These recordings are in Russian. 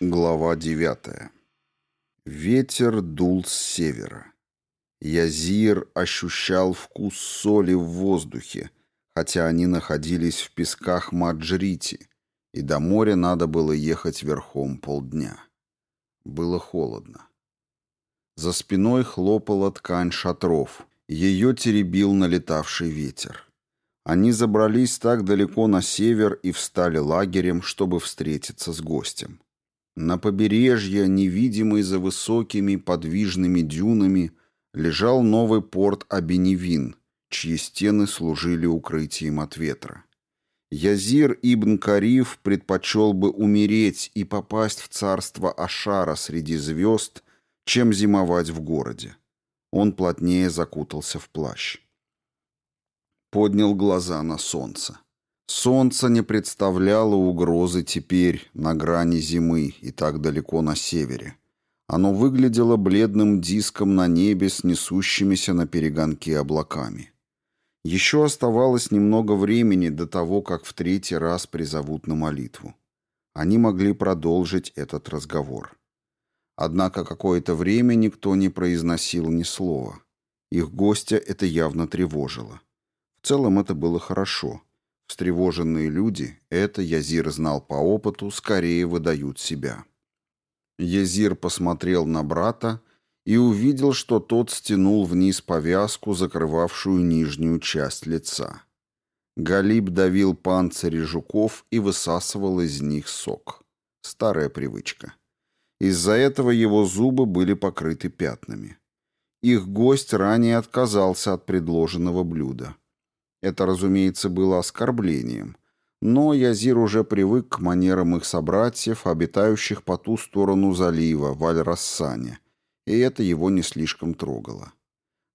Глава девятая. Ветер дул с севера. Язир ощущал вкус соли в воздухе, хотя они находились в песках Маджрити, и до моря надо было ехать верхом полдня. Было холодно. За спиной хлопала ткань шатров, ее теребил налетавший ветер. Они забрались так далеко на север и встали лагерем, чтобы встретиться с гостем. На побережье, невидимый за высокими подвижными дюнами, лежал новый порт Абеневин, чьи стены служили укрытием от ветра. Язир ибн Кариф предпочел бы умереть и попасть в царство Ашара среди звезд, чем зимовать в городе. Он плотнее закутался в плащ. Поднял глаза на солнце. Солнце не представляло угрозы теперь, на грани зимы и так далеко на севере. Оно выглядело бледным диском на небе с несущимися на перегонке облаками. Еще оставалось немного времени до того, как в третий раз призовут на молитву. Они могли продолжить этот разговор. Однако какое-то время никто не произносил ни слова. Их гостя это явно тревожило. В целом это было хорошо – Встревоженные люди, это Язир знал по опыту, скорее выдают себя. Язир посмотрел на брата и увидел, что тот стянул вниз повязку, закрывавшую нижнюю часть лица. Галиб давил панцири жуков и высасывал из них сок. Старая привычка. Из-за этого его зубы были покрыты пятнами. Их гость ранее отказался от предложенного блюда. Это, разумеется, было оскорблением, но Язир уже привык к манерам их собратьев, обитающих по ту сторону залива, в Аль-Рассане, и это его не слишком трогало.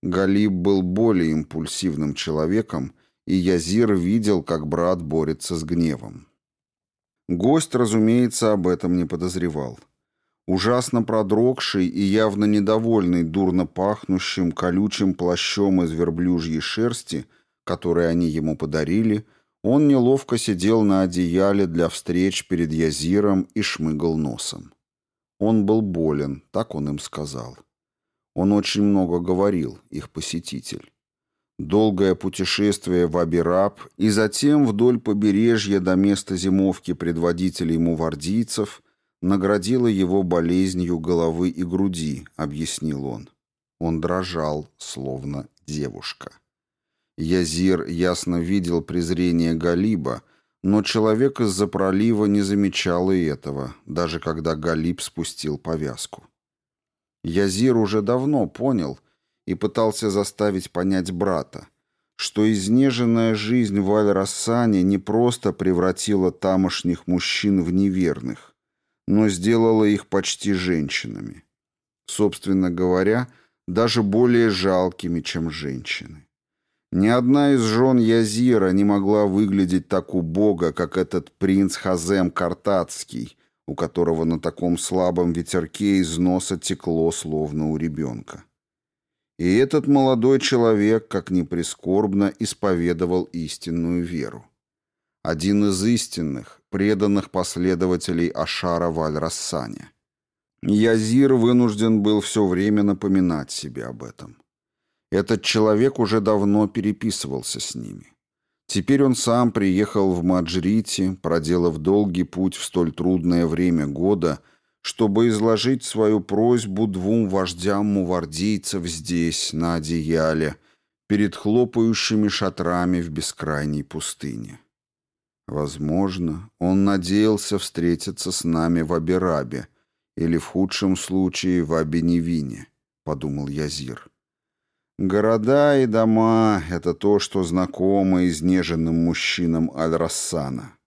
Галиб был более импульсивным человеком, и Язир видел, как брат борется с гневом. Гость, разумеется, об этом не подозревал. Ужасно продрогший и явно недовольный дурно пахнущим колючим плащом из верблюжьей шерсти – который они ему подарили, он неловко сидел на одеяле для встреч перед Язиром и шмыгал носом. Он был болен, так он им сказал. Он очень много говорил, их посетитель. Долгое путешествие в Абираб и затем вдоль побережья до места зимовки предводителей мувардийцев наградило его болезнью головы и груди, объяснил он. Он дрожал, словно девушка. Язир ясно видел презрение Галиба, но человек из-за пролива не замечал и этого, даже когда Галиб спустил повязку. Язир уже давно понял и пытался заставить понять брата, что изнеженная жизнь в Аль-Рассане не просто превратила тамошних мужчин в неверных, но сделала их почти женщинами. Собственно говоря, даже более жалкими, чем женщины. Ни одна из жен Язира не могла выглядеть так убого, как этот принц Хазем Картацкий, у которого на таком слабом ветерке из носа текло, словно у ребенка. И этот молодой человек, как ни прискорбно, исповедовал истинную веру. Один из истинных, преданных последователей Ашара в Аль-Рассане. Язир вынужден был все время напоминать себе об этом. Этот человек уже давно переписывался с ними. Теперь он сам приехал в Маджрити, проделав долгий путь в столь трудное время года, чтобы изложить свою просьбу двум вождям мувардийцев здесь, на одеяле, перед хлопающими шатрами в бескрайней пустыне. Возможно, он надеялся встретиться с нами в Абирабе или в худшем случае в Абеневине, подумал Язир. Города и дома — это то, что знакомо изнеженным мужчинам Аль-Рассана.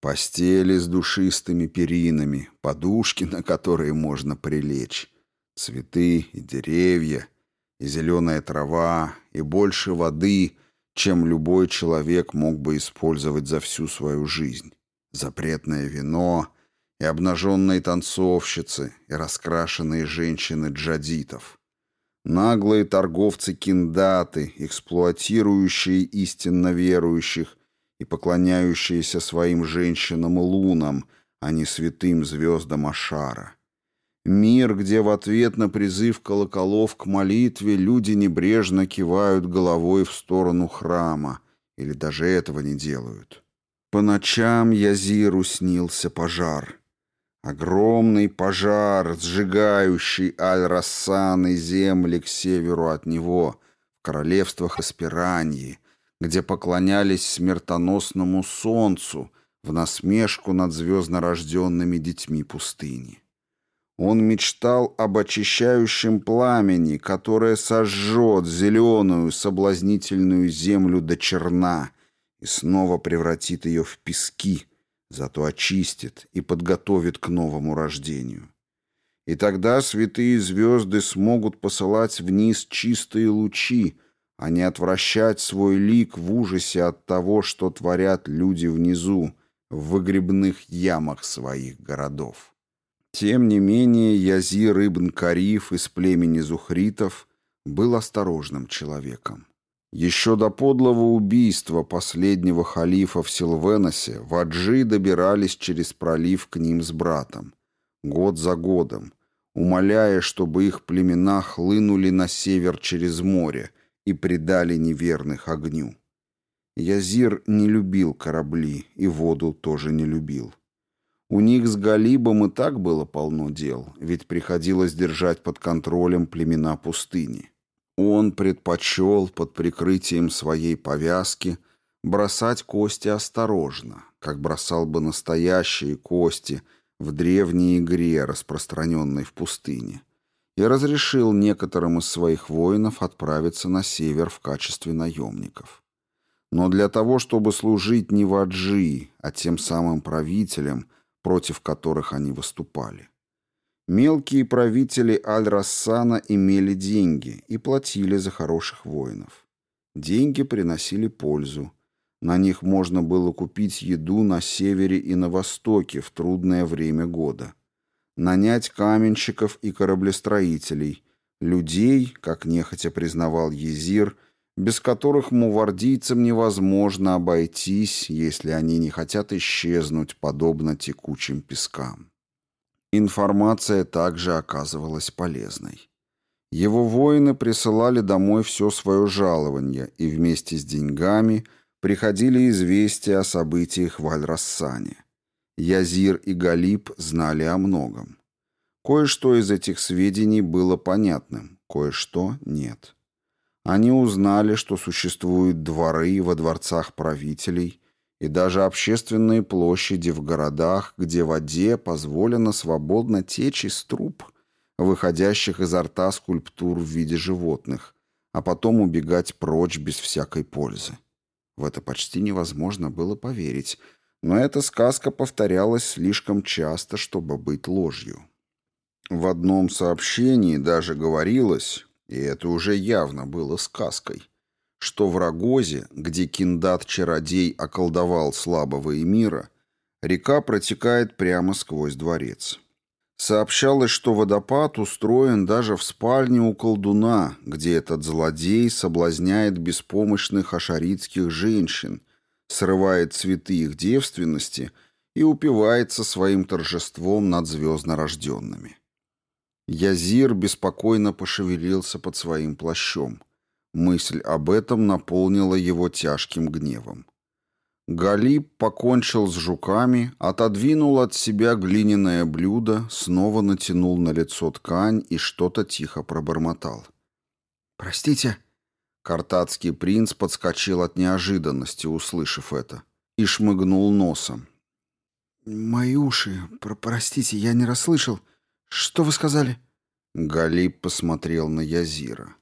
Постели с душистыми перинами, подушки, на которые можно прилечь, цветы и деревья, и зеленая трава, и больше воды, чем любой человек мог бы использовать за всю свою жизнь. Запретное вино и обнаженные танцовщицы, и раскрашенные женщины джадитов — Наглые торговцы-киндаты, эксплуатирующие истинно верующих и поклоняющиеся своим женщинам лунам, а не святым звездам Ашара. Мир, где в ответ на призыв колоколов к молитве люди небрежно кивают головой в сторону храма, или даже этого не делают. По ночам Язиру снился пожар. Огромный пожар, сжигающий Аль-Рассан и земли к северу от него, в королевствах Эспераньи, где поклонялись смертоносному солнцу в насмешку над звезднорожденными детьми пустыни. Он мечтал об очищающем пламени, которое сожжет зеленую соблазнительную землю до черна и снова превратит ее в пески, зато очистит и подготовит к новому рождению. И тогда святые звезды смогут посылать вниз чистые лучи, а не отвращать свой лик в ужасе от того, что творят люди внизу, в выгребных ямах своих городов. Тем не менее, Язир ибн Кариф из племени Зухритов был осторожным человеком. Еще до подлого убийства последнего халифа в Силвеносе ваджи добирались через пролив к ним с братом, год за годом, умоляя, чтобы их племена хлынули на север через море и предали неверных огню. Язир не любил корабли и воду тоже не любил. У них с Галибом и так было полно дел, ведь приходилось держать под контролем племена пустыни. Он предпочел под прикрытием своей повязки бросать кости осторожно, как бросал бы настоящие кости в древней игре, распространенной в пустыне, и разрешил некоторым из своих воинов отправиться на север в качестве наемников. Но для того, чтобы служить не ваджи, а тем самым правителям – против которых они выступали. Мелкие правители Аль-Рассана имели деньги и платили за хороших воинов. Деньги приносили пользу. На них можно было купить еду на севере и на востоке в трудное время года. Нанять каменщиков и кораблестроителей, людей, как нехотя признавал Езир, без которых мувардийцам невозможно обойтись, если они не хотят исчезнуть, подобно текучим пескам. Информация также оказывалась полезной. Его воины присылали домой все свое жалование, и вместе с деньгами приходили известия о событиях в Аль-Рассане. Язир и Галиб знали о многом. Кое-что из этих сведений было понятным, кое-что нет. Они узнали, что существуют дворы во дворцах правителей и даже общественные площади в городах, где воде позволено свободно течь из труб, выходящих изо рта скульптур в виде животных, а потом убегать прочь без всякой пользы. В это почти невозможно было поверить, но эта сказка повторялась слишком часто, чтобы быть ложью. В одном сообщении даже говорилось, и это уже явно было сказкой, что в Рогозе, где киндат-чародей околдовал слабого эмира, река протекает прямо сквозь дворец. Сообщалось, что водопад устроен даже в спальне у колдуна, где этот злодей соблазняет беспомощных ашаритских женщин, срывает цветы их девственности и упивается своим торжеством над звезднорожденными. Язир беспокойно пошевелился под своим плащом. Мысль об этом наполнила его тяжким гневом. Галиб покончил с жуками, отодвинул от себя глиняное блюдо, снова натянул на лицо ткань и что-то тихо пробормотал. «Простите?» Картацкий принц подскочил от неожиданности, услышав это, и шмыгнул носом. «Мои уши, про простите, я не расслышал. «Что вы сказали?» Галиб посмотрел на Язира.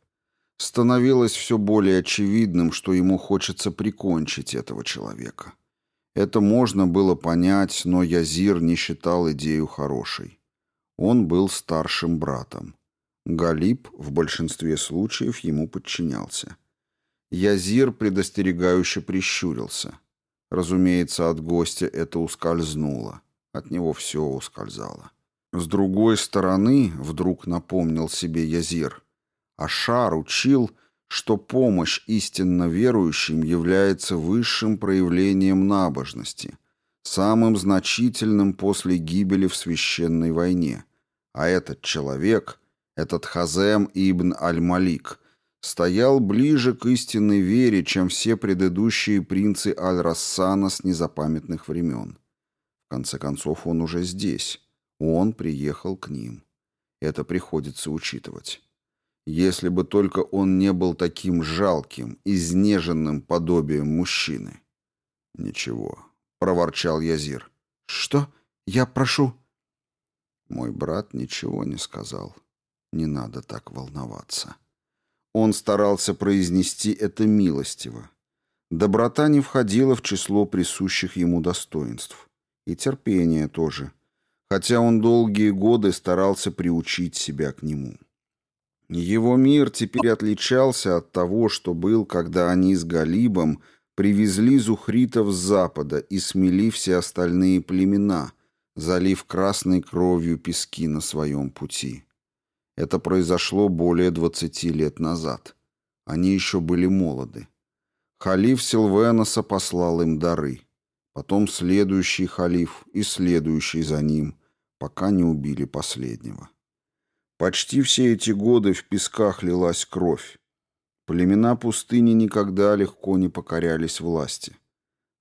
Становилось все более очевидным, что ему хочется прикончить этого человека. Это можно было понять, но Язир не считал идею хорошей. Он был старшим братом. Галиб в большинстве случаев ему подчинялся. Язир предостерегающе прищурился. Разумеется, от гостя это ускользнуло. От него все ускользало. С другой стороны, вдруг напомнил себе Язир, Ашар учил, что помощь истинно верующим является высшим проявлением набожности, самым значительным после гибели в священной войне. А этот человек, этот Хазем ибн Аль-Малик, стоял ближе к истинной вере, чем все предыдущие принцы Аль-Рассана с незапамятных времен. В конце концов, он уже здесь. Он приехал к ним. Это приходится учитывать. Если бы только он не был таким жалким, изнеженным подобием мужчины. «Ничего», — проворчал Язир. «Что? Я прошу...» Мой брат ничего не сказал. Не надо так волноваться. Он старался произнести это милостиво. Доброта не входила в число присущих ему достоинств. И терпение тоже. Хотя он долгие годы старался приучить себя к нему. Его мир теперь отличался от того, что был, когда они с Галибом привезли зухритов с запада и смели все остальные племена, залив красной кровью пески на своем пути. Это произошло более 20 лет назад. Они еще были молоды. Халиф Силвеноса послал им дары. Потом следующий халиф и следующий за ним, пока не убили последнего. Почти все эти годы в песках лилась кровь. Племена пустыни никогда легко не покорялись власти.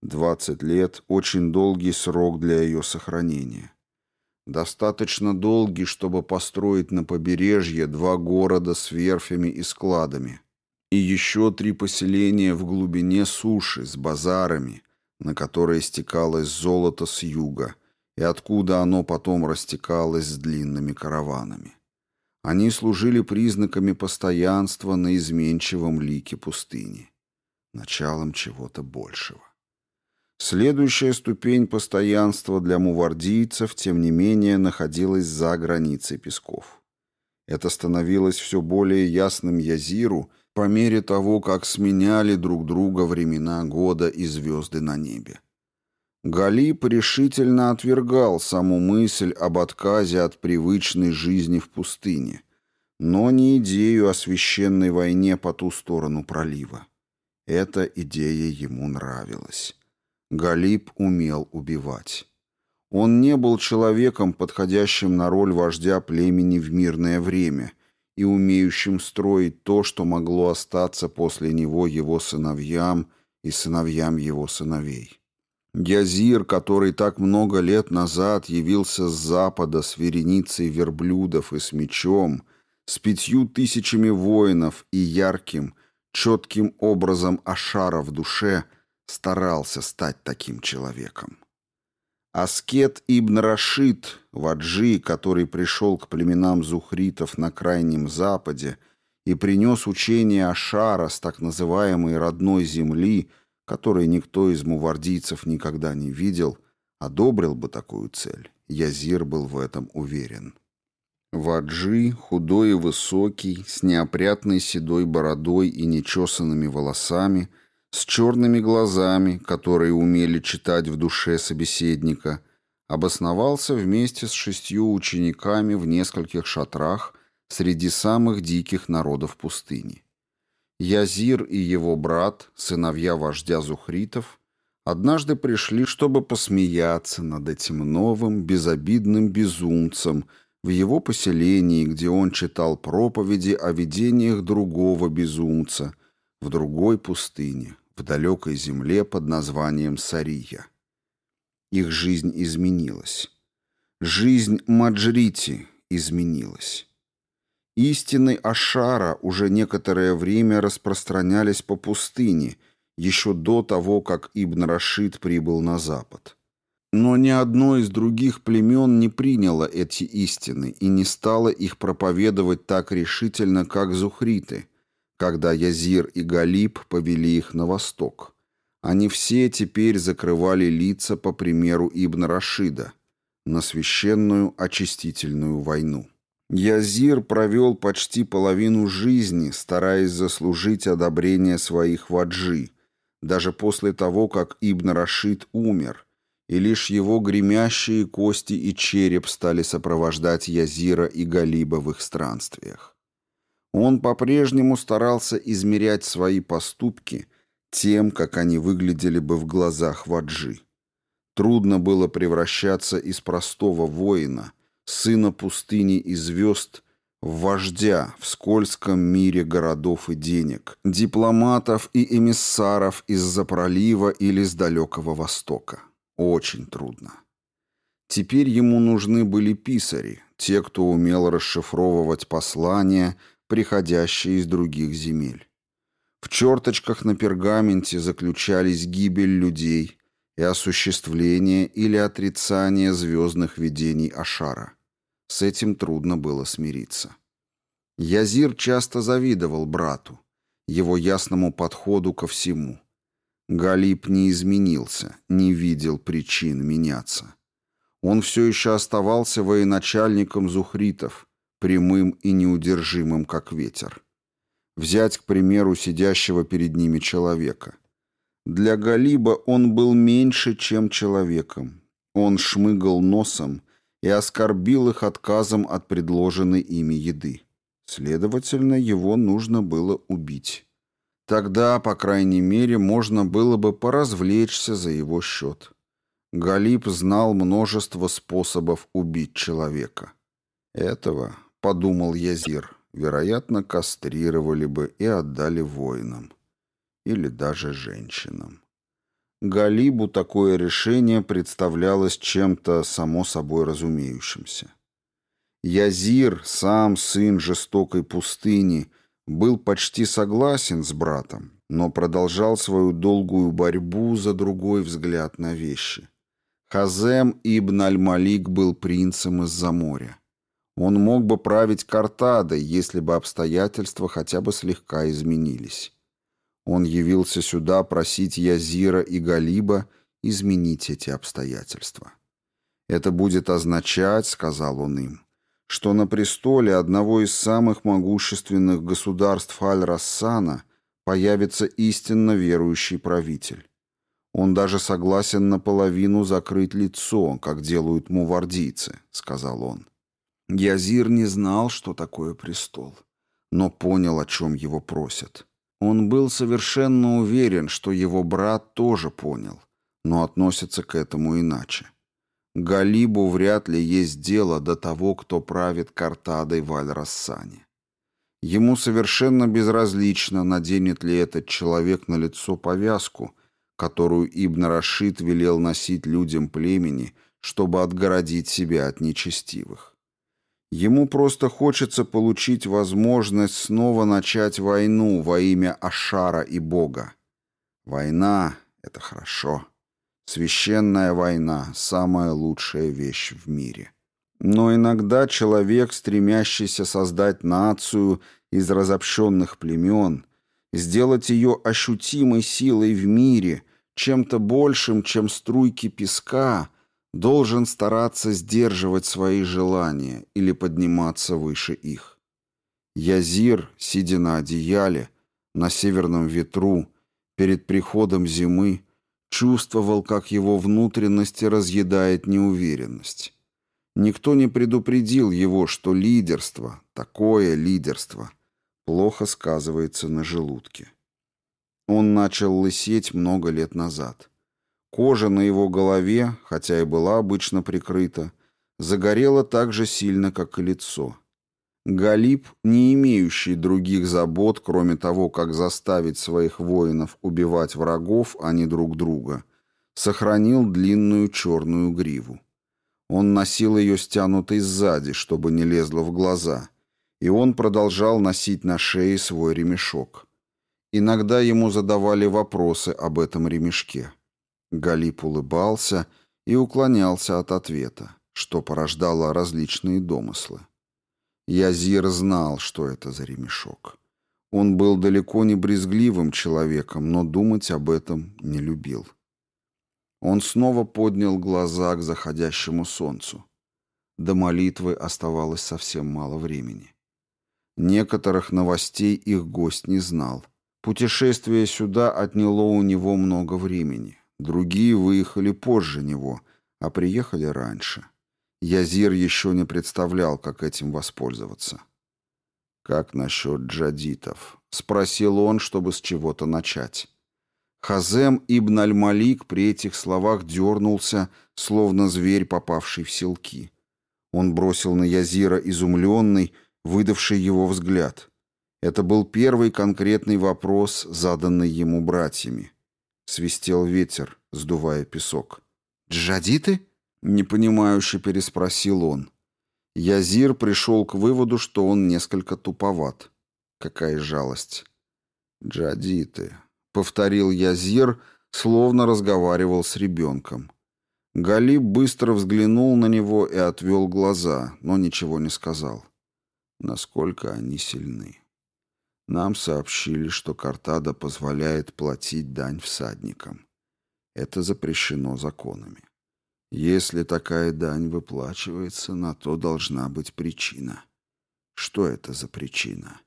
Двадцать лет – очень долгий срок для ее сохранения. Достаточно долгий, чтобы построить на побережье два города с верфями и складами. И еще три поселения в глубине суши с базарами, на которые стекалось золото с юга, и откуда оно потом растекалось с длинными караванами. Они служили признаками постоянства на изменчивом лике пустыни, началом чего-то большего. Следующая ступень постоянства для мувардийцев, тем не менее, находилась за границей песков. Это становилось все более ясным Язиру по мере того, как сменяли друг друга времена года и звезды на небе. Галип решительно отвергал саму мысль об отказе от привычной жизни в пустыне, но не идею о священной войне по ту сторону пролива. Эта идея ему нравилась. Галиб умел убивать. Он не был человеком, подходящим на роль вождя племени в мирное время и умеющим строить то, что могло остаться после него его сыновьям и сыновьям его сыновей. Язир, который так много лет назад явился с запада с вереницей верблюдов и с мечом, с пятью тысячами воинов и ярким, четким образом Ашара в душе – старался стать таким человеком. Аскет Ибн Рашид, ваджи, который пришел к племенам зухритов на Крайнем Западе и принес учение Ашара с так называемой родной земли, которой никто из мувардийцев никогда не видел, одобрил бы такую цель. Язир был в этом уверен. Ваджи, худой и высокий, с неопрятной седой бородой и нечесанными волосами, с черными глазами, которые умели читать в душе собеседника, обосновался вместе с шестью учениками в нескольких шатрах среди самых диких народов пустыни. Язир и его брат, сыновья вождя Зухритов, однажды пришли, чтобы посмеяться над этим новым, безобидным безумцем в его поселении, где он читал проповеди о видениях другого безумца в другой пустыне, в далекой земле под названием Сария. Их жизнь изменилась. Жизнь Маджрити изменилась. Истины Ашара уже некоторое время распространялись по пустыне, еще до того, как Ибн Рашид прибыл на запад. Но ни одно из других племен не приняло эти истины и не стало их проповедовать так решительно, как зухриты, когда Язир и Галиб повели их на восток. Они все теперь закрывали лица по примеру Ибн Рашида на священную очистительную войну. Язир провел почти половину жизни, стараясь заслужить одобрение своих ваджи, даже после того, как Ибн Рашид умер, и лишь его гремящие кости и череп стали сопровождать Язира и Галиба в их странствиях. Он по-прежнему старался измерять свои поступки тем, как они выглядели бы в глазах Ваджи. Трудно было превращаться из простого воина, сына пустыни и звезд, вождя в скользком мире городов и денег, дипломатов и эмиссаров из-за пролива или с далекого востока. Очень трудно. Теперь ему нужны были писари, те, кто умел расшифровывать послания, приходящие из других земель. В черточках на пергаменте заключались гибель людей и осуществление или отрицание звездных видений Ашара. С этим трудно было смириться. Язир часто завидовал брату, его ясному подходу ко всему. Галиб не изменился, не видел причин меняться. Он все еще оставался военачальником зухритов, прямым и неудержимым, как ветер. Взять, к примеру, сидящего перед ними человека. Для Галиба он был меньше, чем человеком. Он шмыгал носом и оскорбил их отказом от предложенной ими еды. Следовательно, его нужно было убить. Тогда, по крайней мере, можно было бы поразвлечься за его счет. Галиб знал множество способов убить человека. Этого, подумал Язир, вероятно, кастрировали бы и отдали воинам. Или даже женщинам. Галибу такое решение представлялось чем-то само собой разумеющимся. Язир, сам сын жестокой пустыни, был почти согласен с братом, но продолжал свою долгую борьбу за другой взгляд на вещи. Хазем ибн аль-Малик был принцем из-за моря. Он мог бы править Картадой, если бы обстоятельства хотя бы слегка изменились. Он явился сюда просить Язира и Галиба изменить эти обстоятельства. «Это будет означать, — сказал он им, — что на престоле одного из самых могущественных государств Аль-Рассана появится истинно верующий правитель. Он даже согласен наполовину закрыть лицо, как делают мувардийцы, — сказал он. Язир не знал, что такое престол, но понял, о чем его просят. Он был совершенно уверен, что его брат тоже понял, но относится к этому иначе. Галибу вряд ли есть дело до того, кто правит Картадой в Аль-Рассане. Ему совершенно безразлично, наденет ли этот человек на лицо повязку, которую Ибн Рашид велел носить людям племени, чтобы отгородить себя от нечестивых. Ему просто хочется получить возможность снова начать войну во имя Ашара и Бога. Война — это хорошо. Священная война — самая лучшая вещь в мире. Но иногда человек, стремящийся создать нацию из разобщенных племен, сделать ее ощутимой силой в мире, чем-то большим, чем струйки песка, должен стараться сдерживать свои желания или подниматься выше их. Язир, сидя на одеяле, на северном ветру, перед приходом зимы, чувствовал, как его внутренности разъедает неуверенность. Никто не предупредил его, что лидерство, такое лидерство, плохо сказывается на желудке. Он начал лысеть много лет назад. Кожа на его голове, хотя и была обычно прикрыта, загорела так же сильно, как и лицо. Галиб, не имеющий других забот, кроме того, как заставить своих воинов убивать врагов, а не друг друга, сохранил длинную черную гриву. Он носил ее стянутой сзади, чтобы не лезло в глаза, и он продолжал носить на шее свой ремешок. Иногда ему задавали вопросы об этом ремешке. Галип улыбался и уклонялся от ответа, что порождало различные домыслы. Язир знал, что это за ремешок. Он был далеко не брезгливым человеком, но думать об этом не любил. Он снова поднял глаза к заходящему солнцу. До молитвы оставалось совсем мало времени. Некоторых новостей их гость не знал — Путешествие сюда отняло у него много времени. Другие выехали позже него, а приехали раньше. Язир еще не представлял, как этим воспользоваться. «Как насчет джадитов?» — спросил он, чтобы с чего-то начать. Хазем ибн Аль-Малик при этих словах дернулся, словно зверь, попавший в селки. Он бросил на Язира изумленный, выдавший его взгляд. Это был первый конкретный вопрос, заданный ему братьями. Свистел ветер, сдувая песок. «Джадиты?» — непонимающе переспросил он. Язир пришел к выводу, что он несколько туповат. Какая жалость. «Джадиты», — повторил Язир, словно разговаривал с ребенком. Галиб быстро взглянул на него и отвел глаза, но ничего не сказал. Насколько они сильны. Нам сообщили, что Картада позволяет платить дань всадникам. Это запрещено законами. Если такая дань выплачивается, на то должна быть причина. Что это за причина?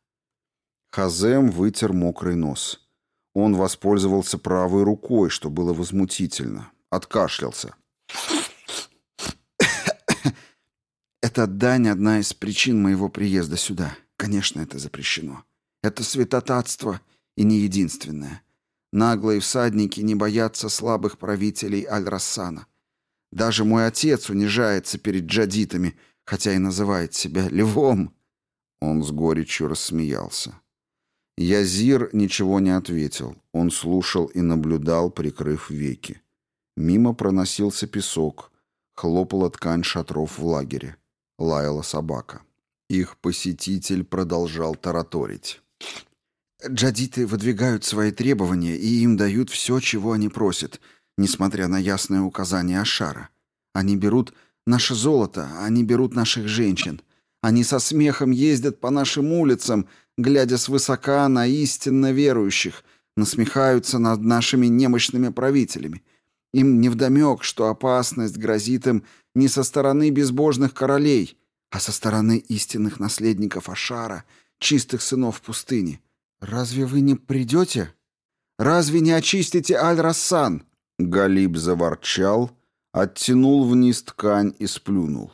Хазем вытер мокрый нос. Он воспользовался правой рукой, что было возмутительно. Откашлялся. «Эта дань — одна из причин моего приезда сюда. Конечно, это запрещено. Это святотатство и не единственное. Наглые всадники не боятся слабых правителей Аль-Рассана. Даже мой отец унижается перед джадитами, хотя и называет себя львом». Он с горечью рассмеялся. Язир ничего не ответил. Он слушал и наблюдал, прикрыв веки. Мимо проносился песок. Хлопала ткань шатров в лагере. Лаяла собака. Их посетитель продолжал тараторить. «Джадиты выдвигают свои требования, и им дают все, чего они просят, несмотря на ясное указание Ашара. Они берут наше золото, они берут наших женщин. Они со смехом ездят по нашим улицам, глядя свысока на истинно верующих, насмехаются над нашими немощными правителями. Им невдомек, что опасность грозит им не со стороны безбожных королей, а со стороны истинных наследников Ашара, чистых сынов пустыни. Разве вы не придете? Разве не очистите Аль-Рассан?» Галиб заворчал, оттянул вниз ткань и сплюнул.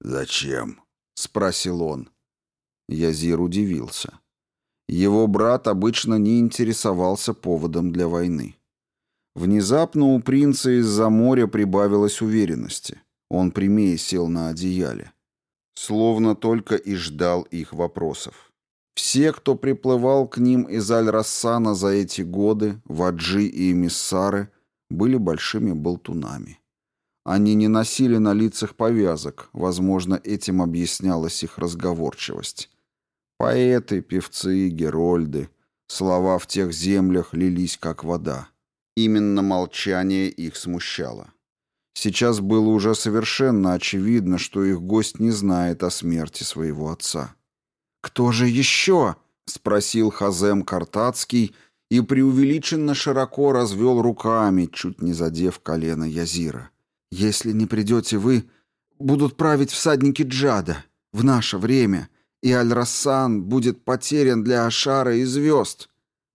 «Зачем?» — спросил он. Язир удивился. Его брат обычно не интересовался поводом для войны. Внезапно у принца из-за моря прибавилось уверенности. Он прямее сел на одеяле. Словно только и ждал их вопросов. Все, кто приплывал к ним из Аль-Рассана за эти годы, ваджи и эмиссары, были большими болтунами. Они не носили на лицах повязок, возможно, этим объяснялась их разговорчивость. Поэты, певцы, герольды, слова в тех землях лились как вода. Именно молчание их смущало. Сейчас было уже совершенно очевидно, что их гость не знает о смерти своего отца. «Кто же еще?» — спросил Хазем Картацкий и преувеличенно широко развел руками, чуть не задев колено Язира. «Если не придете вы, будут править всадники Джада в наше время, и Аль-Рассан будет потерян для Ашара и звезд».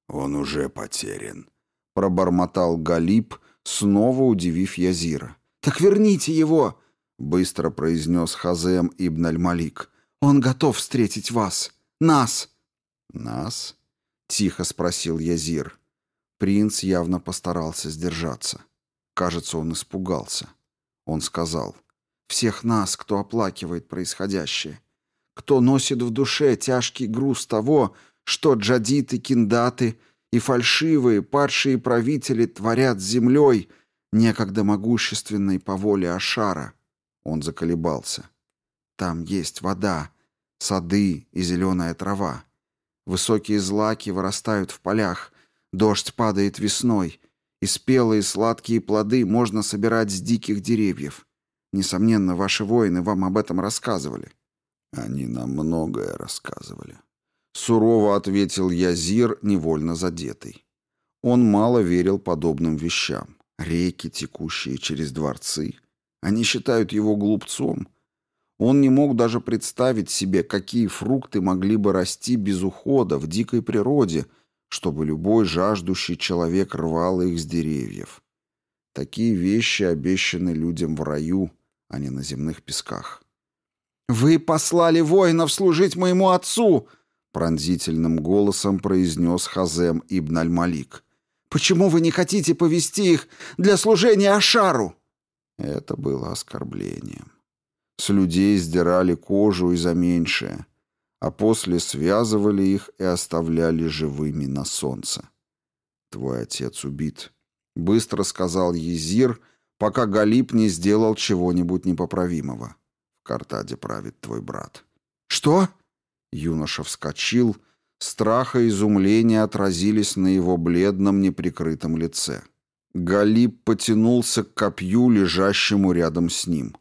«Он уже потерян», — пробормотал Галиб, снова удивив Язира. «Так верните его!» — быстро произнес Хазем ибн Аль-Малик. «Он готов встретить вас! Нас!» «Нас?» — тихо спросил Язир. Принц явно постарался сдержаться. Кажется, он испугался. Он сказал, «Всех нас, кто оплакивает происходящее кто носит в душе тяжкий груз того, что джадиты, киндаты и фальшивые падшие правители творят с землей, некогда могущественной по воле Ашара. Он заколебался. Там есть вода, сады и зеленая трава. Высокие злаки вырастают в полях, дождь падает весной, и спелые сладкие плоды можно собирать с диких деревьев. Несомненно, ваши воины вам об этом рассказывали. Они нам многое рассказывали. Сурово ответил Язир, невольно задетый. Он мало верил подобным вещам. Реки, текущие через дворцы. Они считают его глупцом. Он не мог даже представить себе, какие фрукты могли бы расти без ухода в дикой природе, чтобы любой жаждущий человек рвал их с деревьев. Такие вещи обещаны людям в раю, а не на земных песках. «Вы послали воинов служить моему отцу!» пронзительным голосом произнес Хазем ибн Аль-Малик. Почему вы не хотите повести их для служения Ашару?» Это было оскорблением. С людей сдирали кожу и за меньшее, а после связывали их и оставляли живыми на солнце. «Твой отец убит», — быстро сказал Езир, пока Галип не сделал чего-нибудь непоправимого. «В Картаде правит твой брат». «Что?» Юноша вскочил, страх и изумление отразились на его бледном неприкрытом лице. Галип потянулся к копью, лежащему рядом с ним.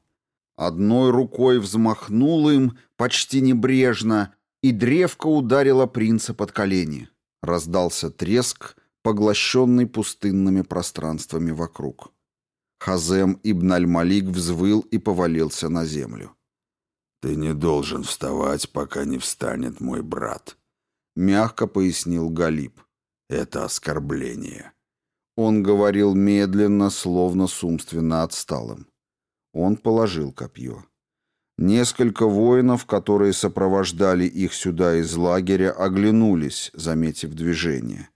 Одной рукой взмахнул им, почти небрежно, и древко ударило принца под колени. Раздался треск, поглощенный пустынными пространствами вокруг. Хазем ибн Аль-Малик взвыл и повалился на землю. «Ты не должен вставать, пока не встанет мой брат», — мягко пояснил Галиб. «Это оскорбление». Он говорил медленно, словно с умственно отсталым. Он положил копье. Несколько воинов, которые сопровождали их сюда из лагеря, оглянулись, заметив движение.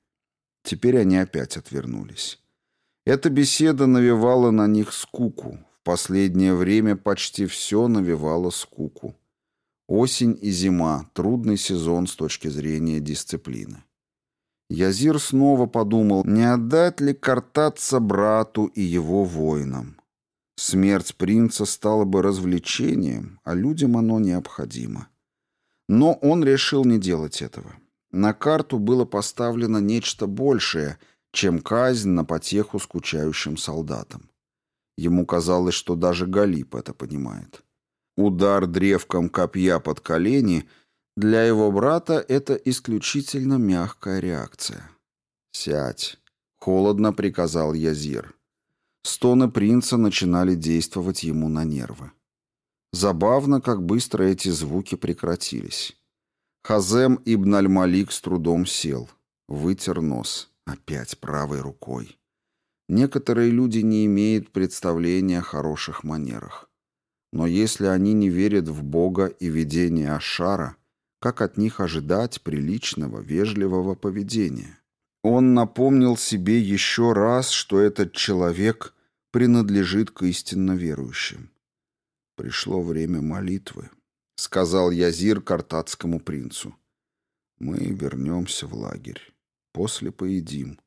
Теперь они опять отвернулись. Эта беседа навевала на них скуку. В последнее время почти все навевало скуку. Осень и зима — трудный сезон с точки зрения дисциплины. Язир снова подумал, не отдать ли картаться брату и его воинам. Смерть принца стала бы развлечением, а людям оно необходимо. Но он решил не делать этого. На карту было поставлено нечто большее, чем казнь на потеху скучающим солдатам. Ему казалось, что даже Галип это понимает. Удар древком копья под колени для его брата это исключительно мягкая реакция. «Сядь», — холодно приказал Язир. Стоны принца начинали действовать ему на нервы. Забавно, как быстро эти звуки прекратились. Хазем ибн Аль-Малик с трудом сел. Вытер нос. Опять правой рукой. Некоторые люди не имеют представления о хороших манерах. Но если они не верят в Бога и видение Ашара, как от них ожидать приличного, вежливого поведения? Он напомнил себе еще раз, что этот человек принадлежит к истинно верующим. Пришло время молитвы, сказал Язир картатскому принцу. Мы вернемся в лагерь. После поедим.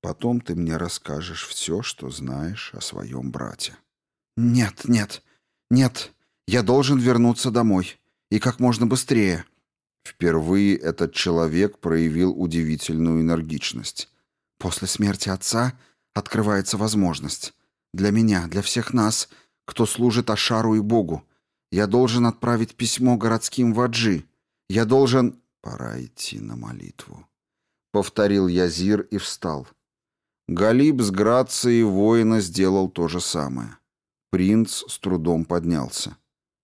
Потом ты мне расскажешь все, что знаешь о своем брате. Нет, нет, нет, я должен вернуться домой. И как можно быстрее. Впервые этот человек проявил удивительную энергичность. После смерти отца открывается возможность. Для меня, для всех нас, кто служит Ашару и Богу. Я должен отправить письмо городским ваджи. Я должен... Пора идти на молитву. Повторил Язир и встал. Галиб с грацией воина сделал то же самое. Принц с трудом поднялся.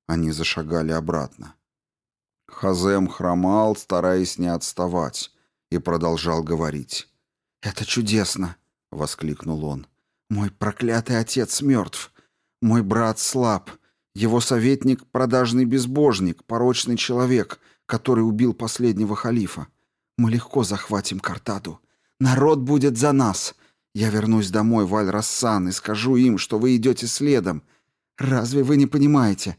Они зашагали обратно. Хазем хромал, стараясь не отставать, и продолжал говорить. «Это чудесно!» — воскликнул он. «Мой проклятый отец мертв. Мой брат слаб. Его советник — продажный безбожник, порочный человек, который убил последнего халифа. Мы легко захватим Картаду. Народ будет за нас. Я вернусь домой в Аль-Рассан и скажу им, что вы идете следом. Разве вы не понимаете?»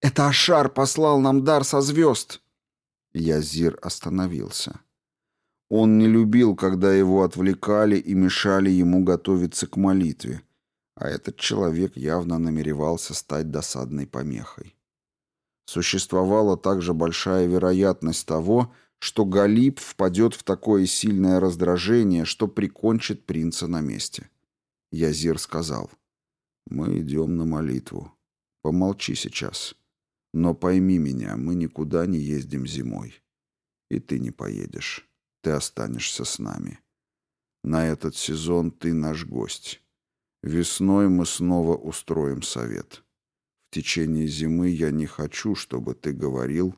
Это Ашар послал нам дар со звезд. Язир остановился. Он не любил, когда его отвлекали и мешали ему готовиться к молитве, а этот человек явно намеревался стать досадной помехой. Существовала также большая вероятность того, что Галиб впадет в такое сильное раздражение, что прикончит принца на месте. Язир сказал, «Мы идем на молитву. Помолчи сейчас». Но пойми меня, мы никуда не ездим зимой. И ты не поедешь. Ты останешься с нами. На этот сезон ты наш гость. Весной мы снова устроим совет. В течение зимы я не хочу, чтобы ты говорил,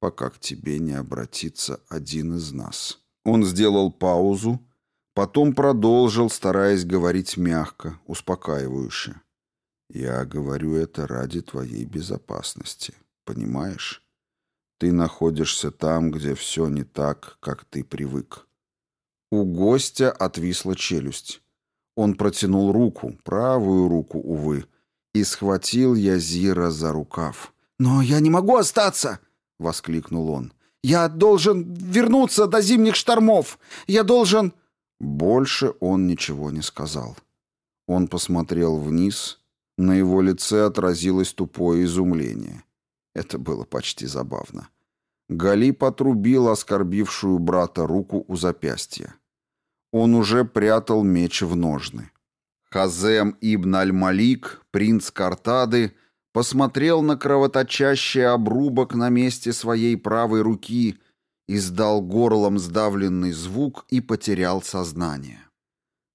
пока к тебе не обратится один из нас». Он сделал паузу, потом продолжил, стараясь говорить мягко, успокаивающе. Я говорю это ради твоей безопасности, понимаешь? Ты находишься там, где все не так, как ты привык. У гостя отвисла челюсть. Он протянул руку, правую руку, увы, и схватил Язира за рукав. «Но я не могу остаться!» — воскликнул он. «Я должен вернуться до зимних штормов! Я должен...» Больше он ничего не сказал. Он посмотрел вниз. На его лице отразилось тупое изумление. Это было почти забавно. Галип отрубил оскорбившую брата руку у запястья. Он уже прятал меч в ножны. Хазем ибн Аль-Малик, принц Картады, посмотрел на кровоточащий обрубок на месте своей правой руки, издал горлом сдавленный звук и потерял сознание.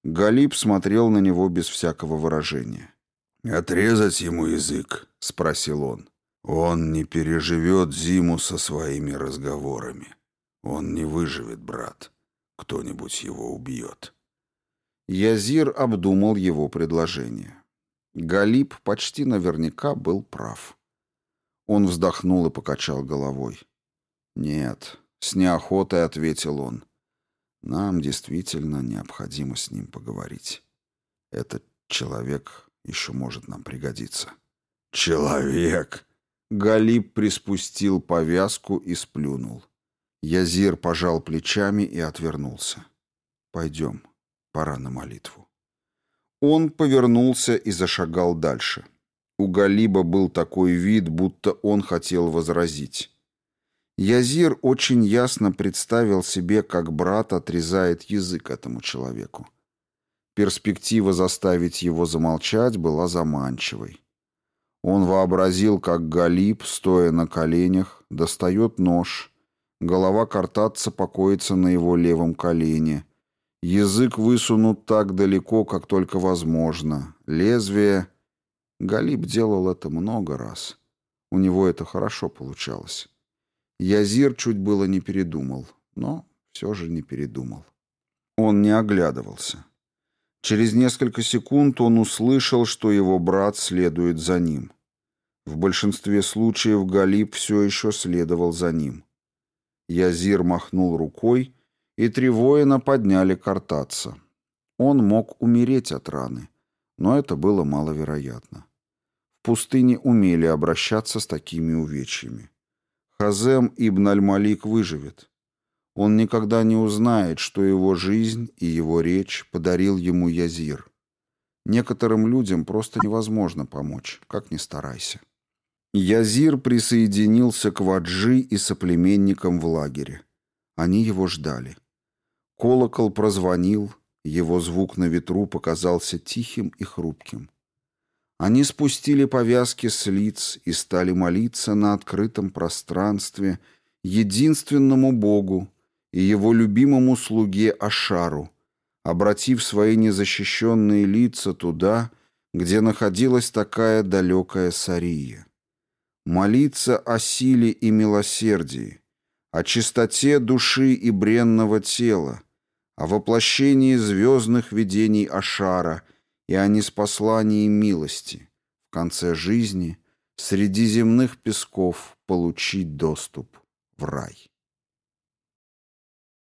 Галип смотрел на него без всякого выражения. «Отрезать ему язык?» — спросил он. «Он не переживет зиму со своими разговорами. Он не выживет, брат. Кто-нибудь его убьет». Язир обдумал его предложение. Галип почти наверняка был прав. Он вздохнул и покачал головой. «Нет», — с неохотой ответил он. «Нам действительно необходимо с ним поговорить. Этот человек еще может нам пригодиться». «Человек!» Галип приспустил повязку и сплюнул. Язир пожал плечами и отвернулся. «Пойдем, пора на молитву». Он повернулся и зашагал дальше. У Галиба был такой вид, будто он хотел возразить. Язир очень ясно представил себе, как брат отрезает язык этому человеку. Перспектива заставить его замолчать была заманчивой. Он вообразил, как Галиб, стоя на коленях, достает нож, голова картаться покоится на его левом колене, язык высунут так далеко, как только возможно, лезвие... Галиб делал это много раз. У него это хорошо получалось. Язир чуть было не передумал, но все же не передумал. Он не оглядывался. Через несколько секунд он услышал, что его брат следует за ним. В большинстве случаев Галиб все еще следовал за ним. Язир махнул рукой, и три воина подняли картаться. Он мог умереть от раны, но это было маловероятно. В пустыне умели обращаться с такими увечьями. Хазем ибн Аль-Малик выживет. Он никогда не узнает, что его жизнь и его речь подарил ему Язир. Некоторым людям просто невозможно помочь, как ни старайся. Язир присоединился к Ваджи и соплеменникам в лагере. Они его ждали. Колокол прозвонил, его звук на ветру показался тихим и хрупким. Они спустили повязки с лиц и стали молиться на открытом пространстве единственному Богу, и его любимому слуге Ашару, обратив свои незащищенные лица туда, где находилась такая далекая Сария. Молиться о силе и милосердии, о чистоте души и бренного тела, о воплощении звездных видений Ашара и о неспослании милости, в конце жизни среди земных песков получить доступ в рай.